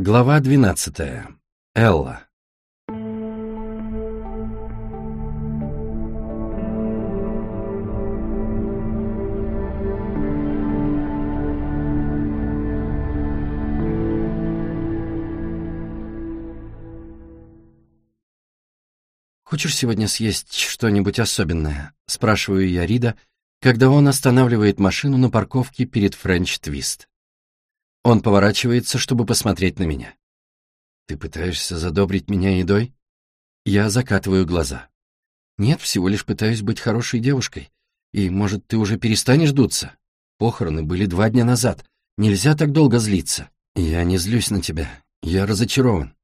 Глава двенадцатая. Элла. «Хочешь сегодня съесть что-нибудь особенное?» — спрашиваю я Рида, когда он останавливает машину на парковке перед Френч Твист. Он поворачивается, чтобы посмотреть на меня. «Ты пытаешься задобрить меня едой?» Я закатываю глаза. «Нет, всего лишь пытаюсь быть хорошей девушкой. И, может, ты уже перестанешь дуться? Похороны были два дня назад. Нельзя так долго злиться. Я не злюсь на тебя. Я разочарован».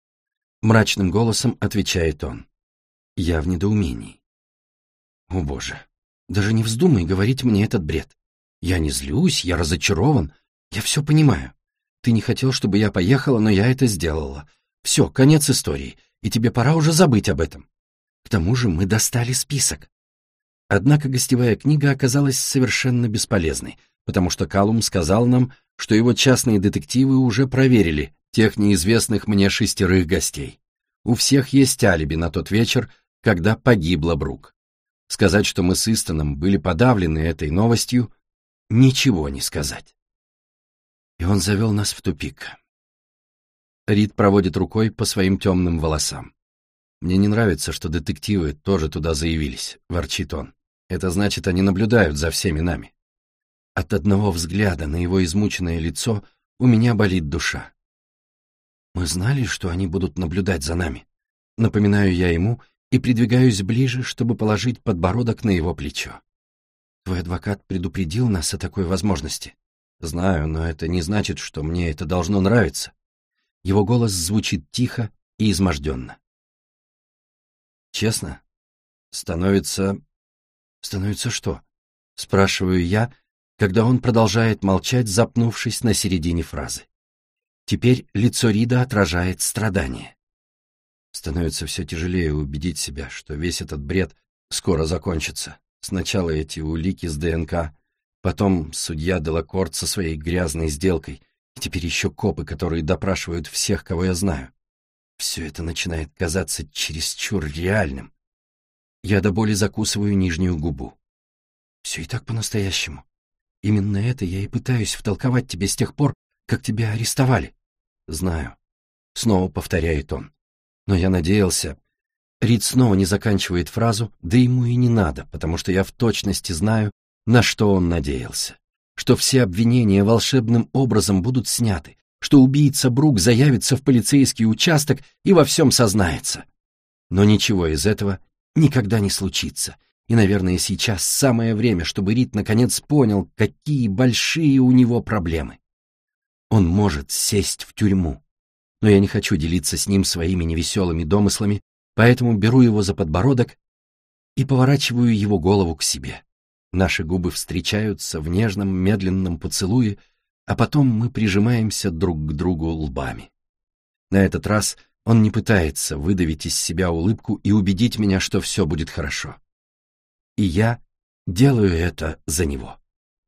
Мрачным голосом отвечает он. Я в недоумении. О боже, даже не вздумай говорить мне этот бред. Я не злюсь, я разочарован, я все понимаю. Ты не хотел, чтобы я поехала, но я это сделала. Все, конец истории, и тебе пора уже забыть об этом. К тому же мы достали список. Однако гостевая книга оказалась совершенно бесполезной, потому что Калум сказал нам, что его частные детективы уже проверили тех неизвестных мне шестерых гостей. У всех есть алиби на тот вечер, когда погибла Брук. Сказать, что мы с Истоном были подавлены этой новостью, ничего не сказать. И он завел нас в тупик. Рид проводит рукой по своим темным волосам. «Мне не нравится, что детективы тоже туда заявились», — ворчит он. «Это значит, они наблюдают за всеми нами». От одного взгляда на его измученное лицо у меня болит душа. «Мы знали, что они будут наблюдать за нами», — напоминаю я ему и придвигаюсь ближе, чтобы положить подбородок на его плечо. Твой адвокат предупредил нас о такой возможности. Знаю, но это не значит, что мне это должно нравиться. Его голос звучит тихо и изможденно. Честно, становится... Становится что? Спрашиваю я, когда он продолжает молчать, запнувшись на середине фразы. Теперь лицо Рида отражает страдание. Становится все тяжелее убедить себя, что весь этот бред скоро закончится. Сначала эти улики с ДНК, потом судья Делакорт со своей грязной сделкой, и теперь еще копы, которые допрашивают всех, кого я знаю. Все это начинает казаться чересчур реальным. Я до боли закусываю нижнюю губу. Все и так по-настоящему. Именно это я и пытаюсь втолковать тебе с тех пор, как тебя арестовали. Знаю. Снова повторяет он. Но я надеялся... Рид снова не заканчивает фразу, да ему и не надо, потому что я в точности знаю, на что он надеялся. Что все обвинения волшебным образом будут сняты, что убийца Брук заявится в полицейский участок и во всем сознается. Но ничего из этого никогда не случится, и, наверное, сейчас самое время, чтобы Рид наконец понял, какие большие у него проблемы. Он может сесть в тюрьму но я не хочу делиться с ним своими невеселыми домыслами, поэтому беру его за подбородок и поворачиваю его голову к себе. Наши губы встречаются в нежном, медленном поцелуе, а потом мы прижимаемся друг к другу лбами. На этот раз он не пытается выдавить из себя улыбку и убедить меня, что все будет хорошо. И я делаю это за него.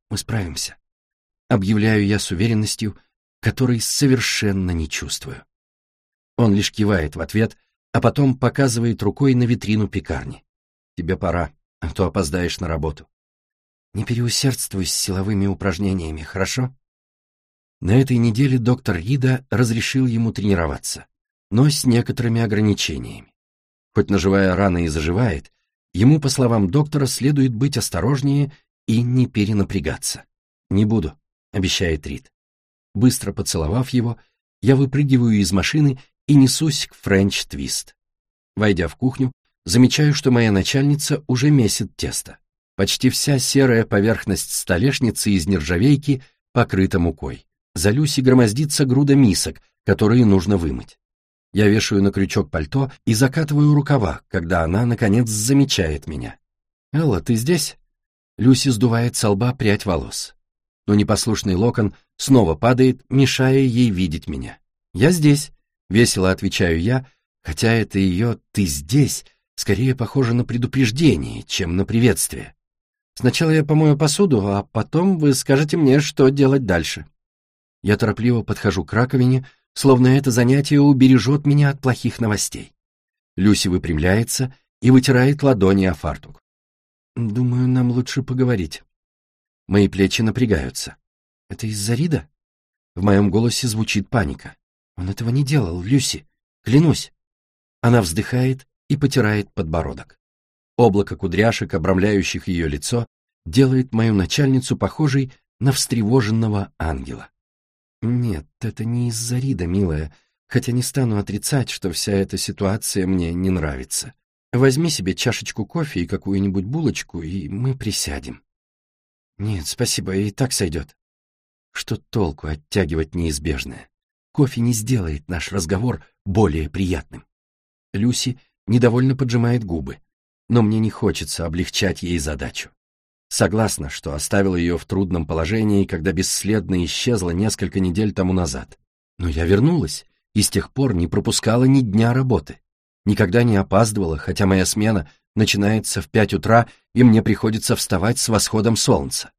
Мы справимся. Объявляю я с уверенностью, которой совершенно не чувствую. Он лишь кивает в ответ, а потом показывает рукой на витрину пекарни. «Тебе пора, а то опоздаешь на работу». «Не переусердствуй с силовыми упражнениями, хорошо?» На этой неделе доктор Рида разрешил ему тренироваться, но с некоторыми ограничениями. Хоть ножевая рана и заживает, ему, по словам доктора, следует быть осторожнее и не перенапрягаться. «Не буду», — обещает Рид. Быстро поцеловав его, я выпрыгиваю из машины и несусь к Френч Твист. Войдя в кухню, замечаю, что моя начальница уже месит тесто. Почти вся серая поверхность столешницы из нержавейки покрыта мукой. За Люси громоздится груда мисок, которые нужно вымыть. Я вешаю на крючок пальто и закатываю рукава, когда она, наконец, замечает меня. «Элла, ты здесь?» Люси сдувает со лба прядь волос. Но непослушный локон снова падает, мешая ей видеть меня. «Я здесь», — весело отвечаю я, хотя это ее «ты здесь» скорее похоже на предупреждение, чем на приветствие. Сначала я помою посуду, а потом вы скажете мне, что делать дальше. Я торопливо подхожу к раковине, словно это занятие убережет меня от плохих новостей. Люси выпрямляется и вытирает ладони о фартук. Думаю, нам лучше поговорить. Мои плечи напрягаются. Это из-за Рида? В моем голосе звучит паника. Он этого не делал, Люси. Клянусь. Она вздыхает и потирает подбородок. Облако кудряшек, обрамляющих ее лицо, делает мою начальницу похожей на встревоженного ангела. Нет, это не из-за Рида, милая, хотя не стану отрицать, что вся эта ситуация мне не нравится. Возьми себе чашечку кофе и какую-нибудь булочку, и мы присядем. Нет, спасибо, и так сойдет. Что толку оттягивать неизбежное? Кофе не сделает наш разговор более приятным. Люси недовольно поджимает губы, но мне не хочется облегчать ей задачу. Согласна, что оставил ее в трудном положении, когда бесследно исчезла несколько недель тому назад. Но я вернулась и с тех пор не пропускала ни дня работы. Никогда не опаздывала, хотя моя смена начинается в пять утра, и мне приходится вставать с восходом солнца.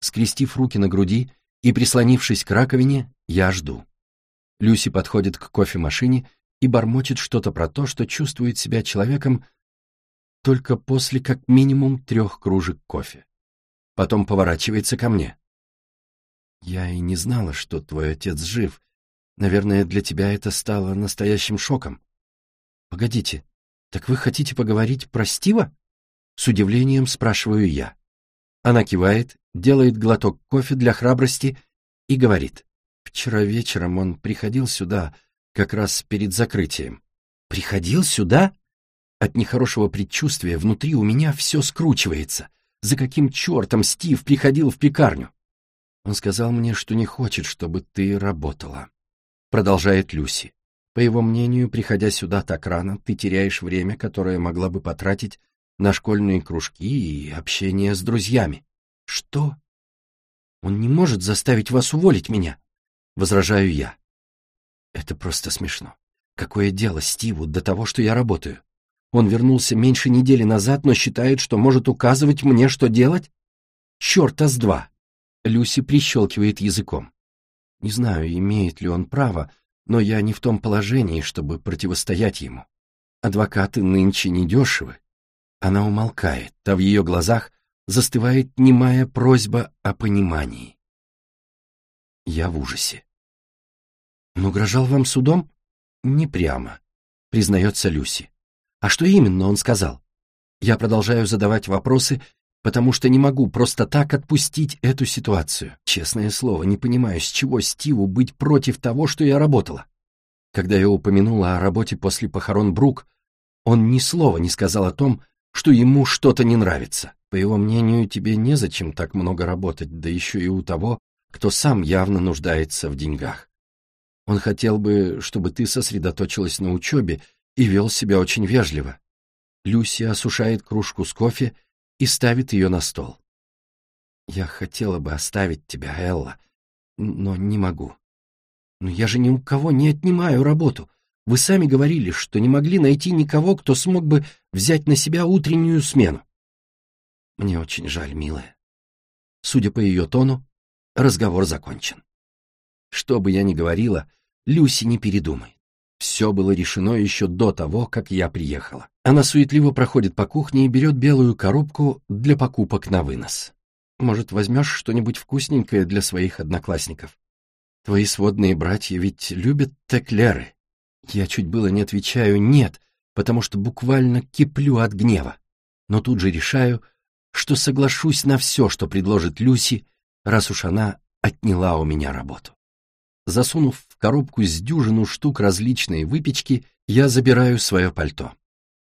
Скрестив руки на груди и прислонившись к раковине, я жду. Люси подходит к кофемашине и бормочет что-то про то, что чувствует себя человеком, только после как минимум трех кружек кофе. Потом поворачивается ко мне. «Я и не знала, что твой отец жив. Наверное, для тебя это стало настоящим шоком. Погодите, так вы хотите поговорить про Стива?» С удивлением спрашиваю я. Она кивает, делает глоток кофе для храбрости и говорит. «Вчера вечером он приходил сюда, как раз перед закрытием». «Приходил сюда?» От нехорошего предчувствия внутри у меня все скручивается. За каким чертом Стив приходил в пекарню? Он сказал мне, что не хочет, чтобы ты работала. Продолжает Люси. По его мнению, приходя сюда так рано, ты теряешь время, которое могла бы потратить на школьные кружки и общение с друзьями. Что? Он не может заставить вас уволить меня, возражаю я. Это просто смешно. Какое дело Стиву до того, что я работаю? Он вернулся меньше недели назад, но считает, что может указывать мне, что делать? Черта с два! Люси прищелкивает языком. Не знаю, имеет ли он право, но я не в том положении, чтобы противостоять ему. Адвокаты нынче недешевы. Она умолкает, а в ее глазах застывает немая просьба о понимании. Я в ужасе. Он угрожал вам судом? Не прямо, признается Люси. А что именно он сказал? Я продолжаю задавать вопросы, потому что не могу просто так отпустить эту ситуацию. Честное слово, не понимаю, с чего Стиву быть против того, что я работала. Когда я упомянула о работе после похорон Брук, он ни слова не сказал о том, что ему что-то не нравится. По его мнению, тебе незачем так много работать, да еще и у того, кто сам явно нуждается в деньгах. Он хотел бы, чтобы ты сосредоточилась на учебе и вел себя очень вежливо. Люси осушает кружку с кофе и ставит ее на стол. «Я хотела бы оставить тебя, Элла, но не могу. Но я же ни у кого не отнимаю работу. Вы сами говорили, что не могли найти никого, кто смог бы взять на себя утреннюю смену. Мне очень жаль, милая. Судя по ее тону, разговор закончен. Что бы я ни говорила, Люси не передумает. Все было решено еще до того, как я приехала. Она суетливо проходит по кухне и берет белую коробку для покупок на вынос. Может, возьмешь что-нибудь вкусненькое для своих одноклассников? Твои сводные братья ведь любят теклеры. Я чуть было не отвечаю «нет», потому что буквально киплю от гнева. Но тут же решаю, что соглашусь на все, что предложит Люси, раз уж она отняла у меня работу. Засунув в коробку с дюжину штук различной выпечки, я забираю свое пальто.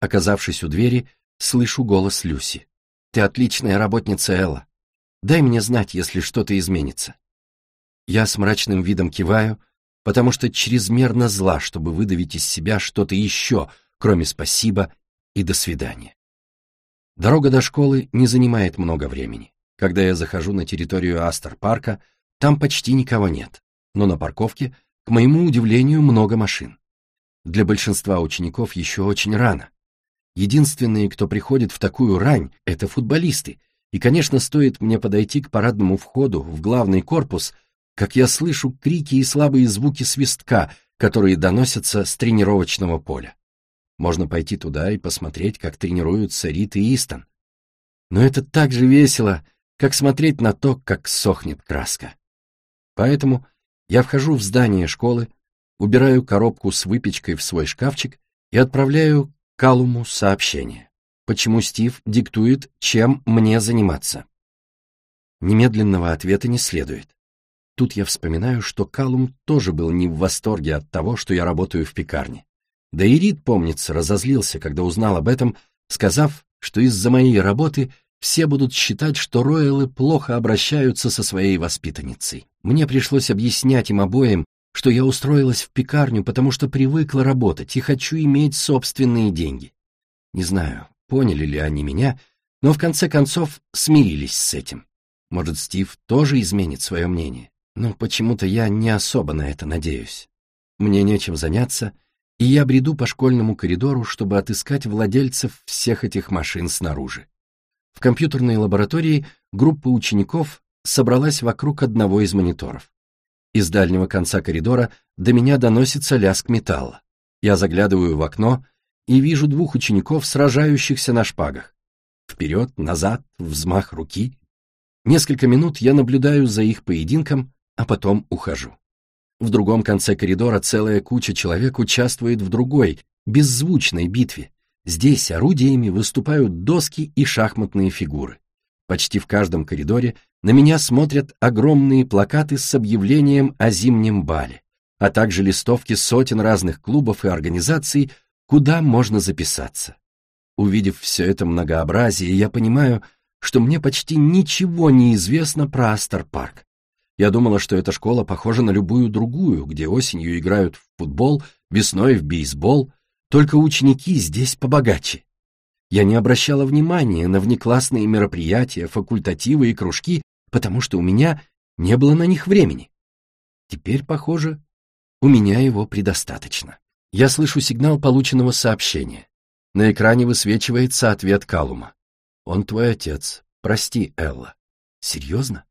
Оказавшись у двери, слышу голос Люси. «Ты отличная работница, Элла. Дай мне знать, если что-то изменится». Я с мрачным видом киваю, потому что чрезмерно зла, чтобы выдавить из себя что-то еще, кроме спасибо и до свидания. Дорога до школы не занимает много времени. Когда я захожу на территорию Астер-парка, там почти никого нет но на парковке, к моему удивлению, много машин. Для большинства учеников еще очень рано. Единственные, кто приходит в такую рань, это футболисты, и, конечно, стоит мне подойти к парадному входу в главный корпус, как я слышу крики и слабые звуки свистка, которые доносятся с тренировочного поля. Можно пойти туда и посмотреть, как тренируются Рит и Истон. Но это так же весело, как смотреть на то, как сохнет краска. Поэтому я вхожу в здание школы, убираю коробку с выпечкой в свой шкафчик и отправляю Калуму сообщение. Почему Стив диктует, чем мне заниматься? Немедленного ответа не следует. Тут я вспоминаю, что Калум тоже был не в восторге от того, что я работаю в пекарне. Да и Рид, помнится, разозлился, когда узнал об этом, сказав, что из-за моей работы все будут считать, что Роялы плохо обращаются со своей воспитанницей. Мне пришлось объяснять им обоим, что я устроилась в пекарню, потому что привыкла работать и хочу иметь собственные деньги. Не знаю, поняли ли они меня, но в конце концов смирились с этим. Может, Стив тоже изменит свое мнение, но почему-то я не особо на это надеюсь. Мне нечем заняться — и я бреду по школьному коридору, чтобы отыскать владельцев всех этих машин снаружи. В компьютерной лаборатории группа учеников собралась вокруг одного из мониторов. Из дальнего конца коридора до меня доносится лязг металла. Я заглядываю в окно и вижу двух учеников, сражающихся на шпагах. Вперед, назад, взмах руки. Несколько минут я наблюдаю за их поединком, а потом ухожу. В другом конце коридора целая куча человек участвует в другой, беззвучной битве. Здесь орудиями выступают доски и шахматные фигуры. Почти в каждом коридоре на меня смотрят огромные плакаты с объявлением о зимнем бале, а также листовки сотен разных клубов и организаций, куда можно записаться. Увидев все это многообразие, я понимаю, что мне почти ничего не известно про Астер Парк. Я думала, что эта школа похожа на любую другую, где осенью играют в футбол, весной в бейсбол, только ученики здесь побогаче. Я не обращала внимания на внеклассные мероприятия, факультативы и кружки, потому что у меня не было на них времени. Теперь, похоже, у меня его предостаточно. Я слышу сигнал полученного сообщения. На экране высвечивается ответ Калума. «Он твой отец. Прости, Элла». «Серьезно?»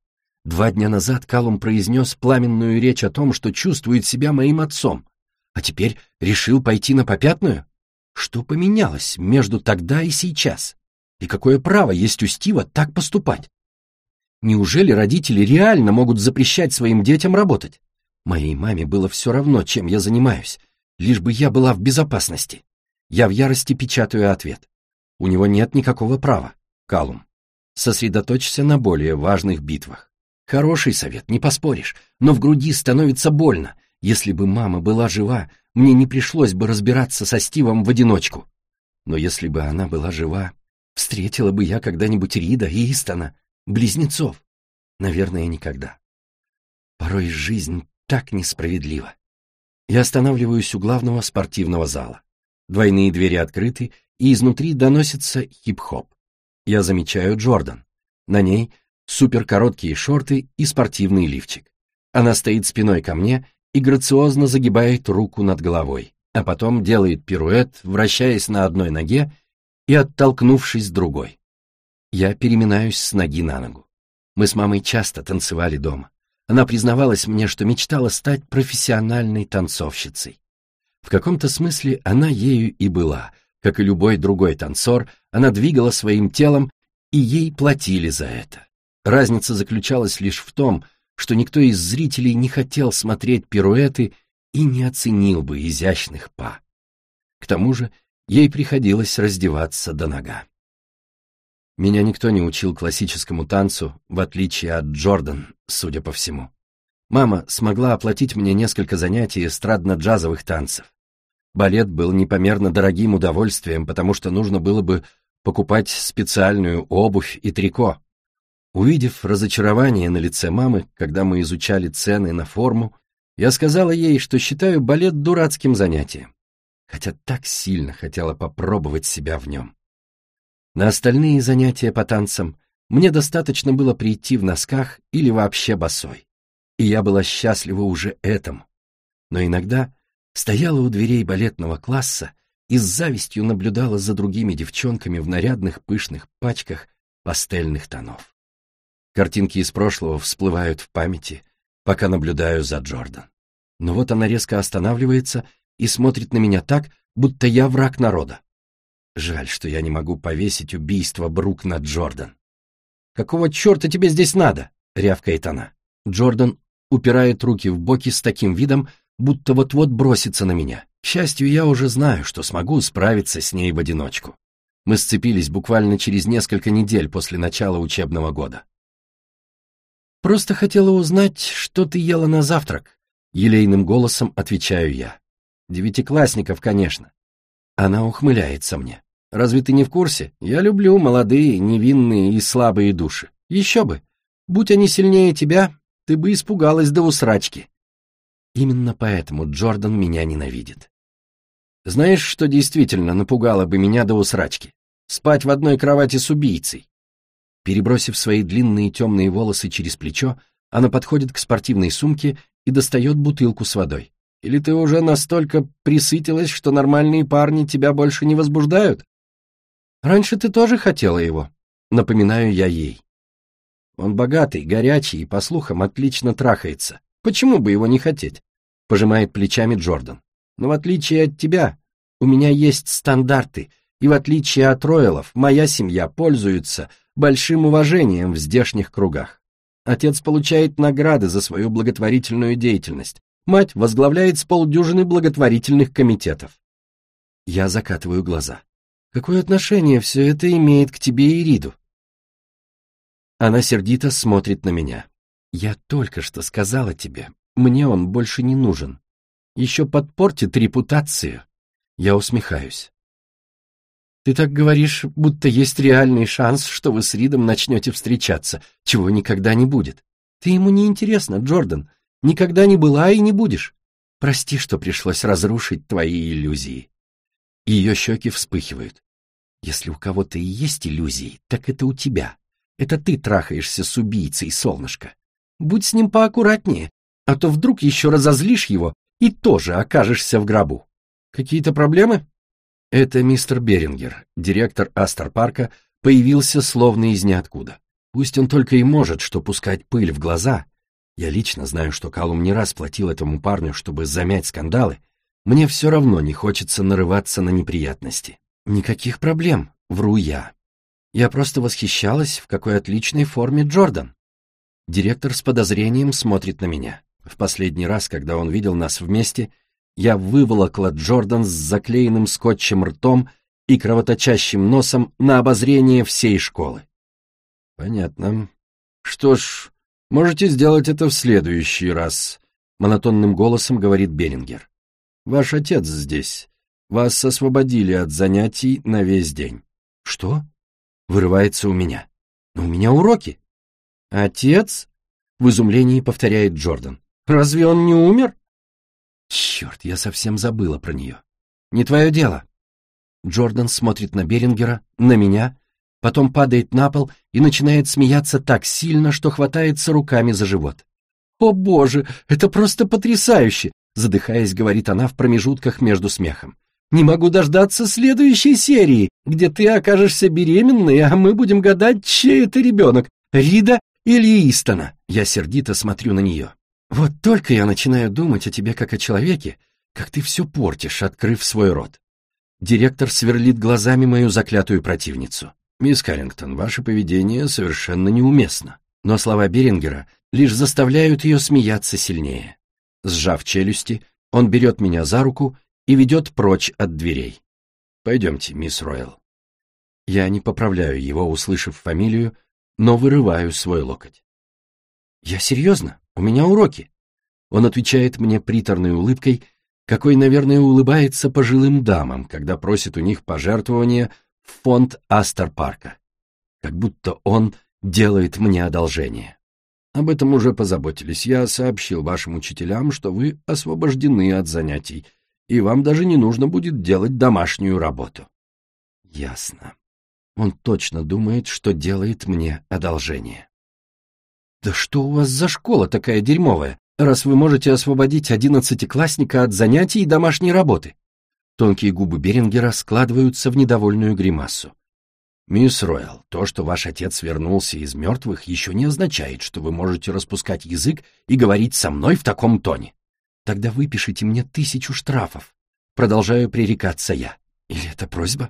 Два дня назад Калум произнес пламенную речь о том, что чувствует себя моим отцом, а теперь решил пойти на попятную? Что поменялось между тогда и сейчас? И какое право есть у Стива так поступать? Неужели родители реально могут запрещать своим детям работать? Моей маме было все равно, чем я занимаюсь, лишь бы я была в безопасности. Я в ярости печатаю ответ. У него нет никакого права, Калум. Сосредоточься на более важных битвах. Хороший совет, не поспоришь, но в груди становится больно. Если бы мама была жива, мне не пришлось бы разбираться со Стивом в одиночку. Но если бы она была жива, встретила бы я когда-нибудь Рида и Истона, близнецов. Наверное, никогда. Порой жизнь так несправедлива. Я останавливаюсь у главного спортивного зала. Двойные двери открыты, и изнутри доносится хип-хоп. Я замечаю Джордан. На ней суперкороткие шорты и спортивный лифчик. Она стоит спиной ко мне и грациозно загибает руку над головой, а потом делает пируэт, вращаясь на одной ноге и оттолкнувшись другой. Я переминаюсь с ноги на ногу. Мы с мамой часто танцевали дома. Она признавалась мне, что мечтала стать профессиональной танцовщицей. В каком-то смысле она ею и была. Как и любой другой танцор, она двигала своим телом, и ей платили за это. Разница заключалась лишь в том, что никто из зрителей не хотел смотреть пируэты и не оценил бы изящных па. К тому же ей приходилось раздеваться до нога. Меня никто не учил классическому танцу, в отличие от Джордан, судя по всему. Мама смогла оплатить мне несколько занятий эстрадно-джазовых танцев. Балет был непомерно дорогим удовольствием, потому что нужно было бы покупать специальную обувь и трико, Увидев разочарование на лице мамы, когда мы изучали цены на форму, я сказала ей, что считаю балет дурацким занятием, хотя так сильно хотела попробовать себя в нем. На остальные занятия по танцам мне достаточно было прийти в носках или вообще босой, и я была счастлива уже этому. Но иногда стояла у дверей балетного класса и с завистью наблюдала за другими девчонками в нарядных пышных пачках пастельных тонов. Картинки из прошлого всплывают в памяти, пока наблюдаю за Джордан. Но вот она резко останавливается и смотрит на меня так, будто я враг народа. Жаль, что я не могу повесить убийство Брук на Джордан. «Какого черта тебе здесь надо?» — рявкает она. Джордан упирает руки в боки с таким видом, будто вот-вот бросится на меня. К счастью, я уже знаю, что смогу справиться с ней в одиночку. Мы сцепились буквально через несколько недель после начала учебного года. «Просто хотела узнать, что ты ела на завтрак», — елейным голосом отвечаю я. «Девятиклассников, конечно». Она ухмыляется мне. «Разве ты не в курсе? Я люблю молодые, невинные и слабые души. Еще бы. Будь они сильнее тебя, ты бы испугалась до усрачки. Именно поэтому Джордан меня ненавидит. Знаешь, что действительно напугало бы меня до усрачки? Спать в одной кровати с убийцей. Перебросив свои длинные темные волосы через плечо, она подходит к спортивной сумке и достает бутылку с водой. Или ты уже настолько присытилась, что нормальные парни тебя больше не возбуждают? Раньше ты тоже хотела его, напоминаю я ей. Он богатый, горячий и, по слухам, отлично трахается. Почему бы его не хотеть? Пожимает плечами Джордан. Но в отличие от тебя, у меня есть стандарты, и в отличие от Ройлов, моя семья пользуется большим уважением в здешних кругах. Отец получает награды за свою благотворительную деятельность. Мать возглавляет с полдюжины благотворительных комитетов. Я закатываю глаза. Какое отношение все это имеет к тебе и Риду? Она сердито смотрит на меня. «Я только что сказала тебе, мне он больше не нужен. Еще подпортит репутацию». Я усмехаюсь. «Ты так говоришь, будто есть реальный шанс, что вы с Ридом начнете встречаться, чего никогда не будет. Ты ему не интересна, Джордан. Никогда не была и не будешь. Прости, что пришлось разрушить твои иллюзии». Ее щеки вспыхивают. «Если у кого-то и есть иллюзии, так это у тебя. Это ты трахаешься с убийцей, солнышко. Будь с ним поаккуратнее, а то вдруг еще разозлишь его и тоже окажешься в гробу. Какие-то проблемы? Это мистер Берингер, директор Астер-парка, появился словно из ниоткуда. Пусть он только и может, что пускать пыль в глаза. Я лично знаю, что Калум не раз платил этому парню, чтобы замять скандалы. Мне все равно не хочется нарываться на неприятности. Никаких проблем, вру я. Я просто восхищалась, в какой отличной форме Джордан. Директор с подозрением смотрит на меня. В последний раз, когда он видел нас вместе, я выволокла Джордан с заклеенным скотчем ртом и кровоточащим носом на обозрение всей школы. Понятно. Что ж, можете сделать это в следующий раз, монотонным голосом говорит Берингер. Ваш отец здесь. Вас освободили от занятий на весь день. Что? Вырывается у меня. Но у меня уроки. Отец? В изумлении повторяет Джордан. Разве он не умер? Черт, я совсем забыла про нее. Не твое дело. Джордан смотрит на Берингера, на меня, потом падает на пол и начинает смеяться так сильно, что хватается руками за живот. «О боже, это просто потрясающе!» задыхаясь, говорит она в промежутках между смехом. Не могу дождаться следующей серии, где ты окажешься беременной, а мы будем гадать, чей это ребенок, Рида или Истона. Я сердито смотрю на нее. Вот только я начинаю думать о тебе как о человеке, как ты все портишь, открыв свой рот. Директор сверлит глазами мою заклятую противницу. «Мисс Каррингтон, ваше поведение совершенно неуместно». Но слова Берингера лишь заставляют ее смеяться сильнее. Сжав челюсти, он берет меня за руку и ведет прочь от дверей. «Пойдемте, мисс Ройл». Я не поправляю его, услышав фамилию, но вырываю свой локоть. «Я серьезно? У меня уроки». Он отвечает мне приторной улыбкой, какой, наверное, улыбается пожилым дамам, когда просит у них пожертвования в фонд Астер-парка. Как будто он делает мне одолжение. Об этом уже позаботились. Я сообщил вашим учителям, что вы освобождены от занятий, и вам даже не нужно будет делать домашнюю работу. Ясно. Он точно думает, что делает мне одолжение. Да что у вас за школа такая дерьмовая, раз вы можете освободить одиннадцатиклассника от занятий и домашней работы? Тонкие губы Берингера складываются в недовольную гримасу. «Мисс Ройл, то, что ваш отец вернулся из мертвых, еще не означает, что вы можете распускать язык и говорить со мной в таком тоне. Тогда выпишите мне тысячу штрафов. Продолжаю пререкаться я. Или это просьба?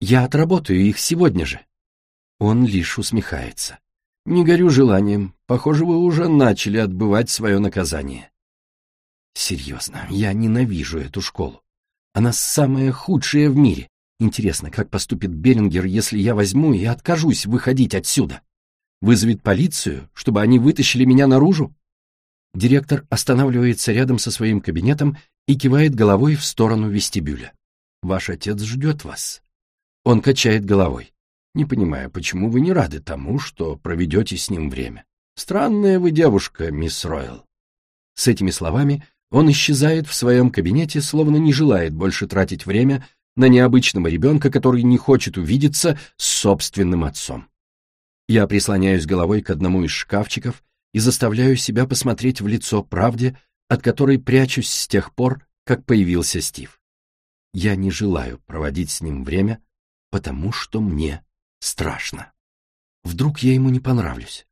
Я отработаю их сегодня же». Он лишь усмехается. «Не горю желанием. Похоже, вы уже начали отбывать свое наказание». Серьезно, я ненавижу эту школу. Она самая худшая в мире. Интересно, как поступит Берингер, если я возьму и откажусь выходить отсюда? Вызовет полицию, чтобы они вытащили меня наружу? Директор останавливается рядом со своим кабинетом и кивает головой в сторону вестибюля. «Ваш отец ждет вас». Он качает головой. «Не понимаю, почему вы не рады тому, что проведете с ним время? Странная вы девушка, мисс Ройл». С этими словами он исчезает в своем кабинете, словно не желает больше тратить время на необычного ребенка, который не хочет увидеться с собственным отцом. Я прислоняюсь головой к одному из шкафчиков и заставляю себя посмотреть в лицо правде, от которой прячусь с тех пор, как появился Стив. Я не желаю проводить с ним время, потому что мне страшно. Вдруг я ему не понравлюсь.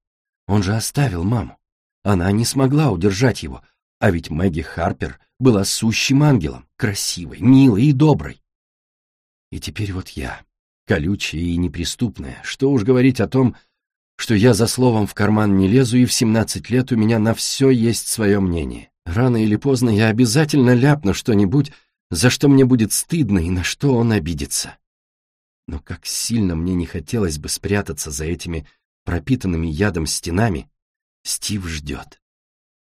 Он же оставил маму. Она не смогла удержать его, а ведь Мэгги Харпер была сущим ангелом, красивой, милой и доброй. И теперь вот я, колючая и неприступная, что уж говорить о том, что я за словом в карман не лезу, и в семнадцать лет у меня на все есть свое мнение. Рано или поздно я обязательно ляпну что-нибудь, за что мне будет стыдно и на что он обидится. Но как сильно мне не хотелось бы спрятаться за этими пропитанными ядом стенами, Стив ждет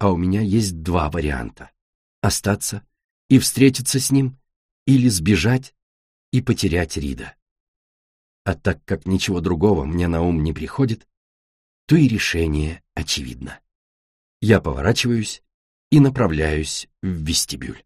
а у меня есть два варианта. Остаться и встретиться с ним, или сбежать и потерять Рида. А так как ничего другого мне на ум не приходит, то и решение очевидно. Я поворачиваюсь и направляюсь в вестибюль.